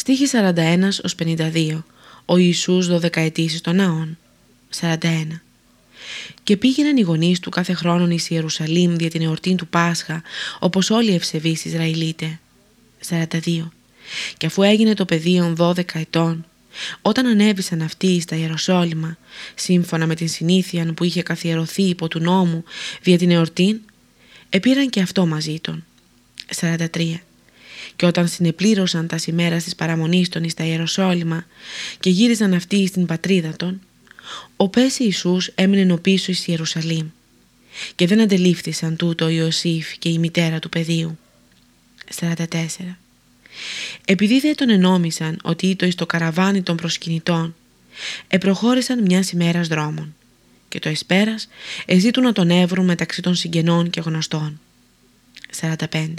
Στίχη 41 ως 52 Ο Ιησούς δωδεκαετής στον ναών 41 και πήγαιναν οι γονείς του κάθε χρόνο εις Ιερουσαλήμ δια την εορτή του Πάσχα, όπως όλοι οι ευσεβείς Ισραηλίτε. 42. Και αφού έγινε το πεδίο 12 ετών, όταν ανέβησαν αυτοί στα Ιεροσόλυμα, σύμφωνα με την συνήθεια που είχε καθιερωθεί υπό του νόμου δια την εορτή, επήραν και αυτό μαζί των. 43. Και όταν συνεπλήρωσαν τα σημέρα της παραμονής των εις τα Ιεροσόλυμα και γύριζαν αυτοί στην πατρίδα των, ο πες Ιησούς έμεινε πίσω εις Ιερουσαλήμ και δεν αντελήφθησαν τούτο ο Ιωσήφ και η μητέρα του παιδίου. 44. Επειδή δεν τον ενόμισαν ότι ήτο εις το καραβάνι των προσκυνητών, επροχώρησαν μιας ημέρας δρόμων και το εσπέρας εζήτουν να τον έβρουν μεταξύ των συγγενών και γνωστών. 45.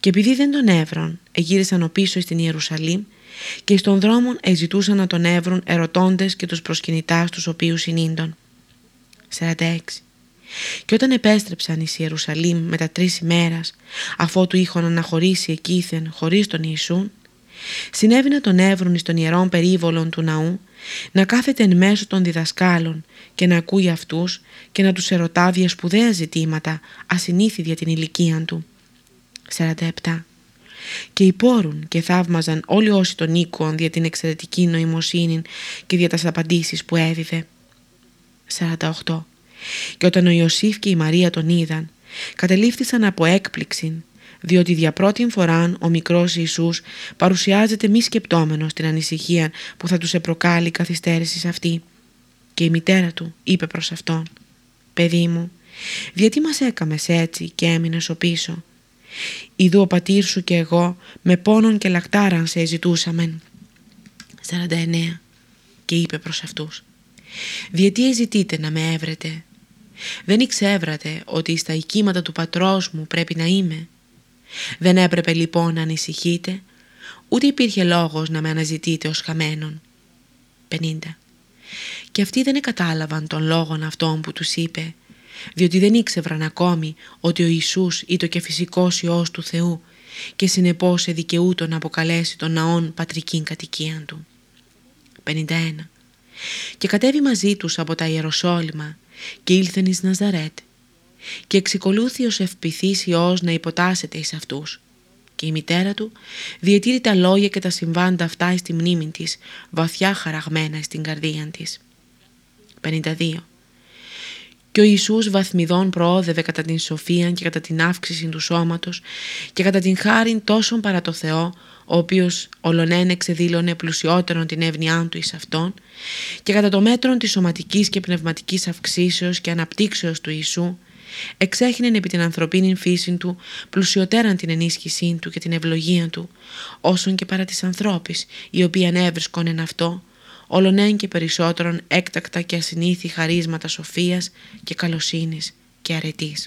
Και επειδή δεν τον έβρον, εγύρισαν ο πίσω στην Ιερουσαλήμ και στον δρόμο εζητούσαν να τον έβρουν ερωτώντες και τους προσκυνητάς τους οποίους συνήντων. 46. Και όταν επέστρεψαν εις Ιερουσαλήμ μετά τρεις ημέρας, αφότου είχαν αναχωρήσει εκείθεν χωρίς τον Ιησούν, συνέβη να τον έβρουν εις των ιερών περίβολων του ναού, να κάθεται εν μέσω των διδασκάλων και να ακούει αυτούς και να τους ερωτά σπουδαία ζητήματα ασυνήθι για την ηλικία του. 47 και υπόρουν και θαύμαζαν όλοι όσοι τον οίκουαν δια την εξαιρετική νοημοσύνη και δια τας απαντήσεις που έδιδε. 48. Και όταν ο Ιωσήφ και η Μαρία τον είδαν, κατελήφθησαν από έκπληξη, διότι δια πρώτη φορά ο μικρός Ιησούς παρουσιάζεται μη σκεπτόμενος την ανησυχία που θα τους επροκάλει η καθυστέρησης αυτή. Και η μητέρα του είπε προς αυτόν «Παιδί μου, γιατί μας έκαμες έτσι και έμεινες ο πίσω» Ιδού ο πατήρ σου και εγώ με πόνον και λακτάραν σε ζητούσαμεν. 49. Και είπε προς αυτούς. Διότι ζητείτε να με έβρετε; Δεν ήξεύρατε ότι στα οικήματα του πατρός μου πρέπει να είμαι; Δεν έπρεπε λοιπόν να ανησυχείτε, ούτε υπήρχε λόγος να με αναζητείτε ως χαμένον. 50. Και αυτοί δεν κατάλαβαν τον λόγον αυτόν που τους είπε διότι δεν ήξευραν ακόμη ότι ο Ιησούς ήταν και φυσικός Υιός του Θεού και συνεπώς εδικαιούτο να αποκαλέσει τον ναόν πατρικήν κατοικίαν του. 51. Και κατέβη μαζί τους από τα Ιεροσόλυμα και ήλθεν εις Ναζαρέτ και εξικολούθη ως ευπηθής Υιός να υποτάσσεται εις αυτούς και η μητέρα του διετήρει τα λόγια και τα συμβάντα αυτά στη μνήμη της βαθιά χαραγμένα στην καρδία της. 52 και ο Ιησούς βαθμιδών προόδευε κατά την σοφία και κατά την αύξηση του σώματος και κατά την χάριν τόσον παρά το Θεό, ο οποίος ολονέν εξεδήλωνε πλουσιότερον την εύνοιά του εις αυτόν και κατά το μέτρο της σωματικής και πνευματικής αυξήσεως και αναπτύξεως του Ιησού, εξέχνεν επί την ανθρωπίνη φύση του πλουσιωτέραν την ενίσχυσή του και την ευλογία του, όσον και παρά της ανθρώπης, η οποία ανέβρισκον εν αυτό, όλον και περισσότερον έκτακτα και ασυνήθι χαρίσματα σοφίας και καλοσύνης και αρετής.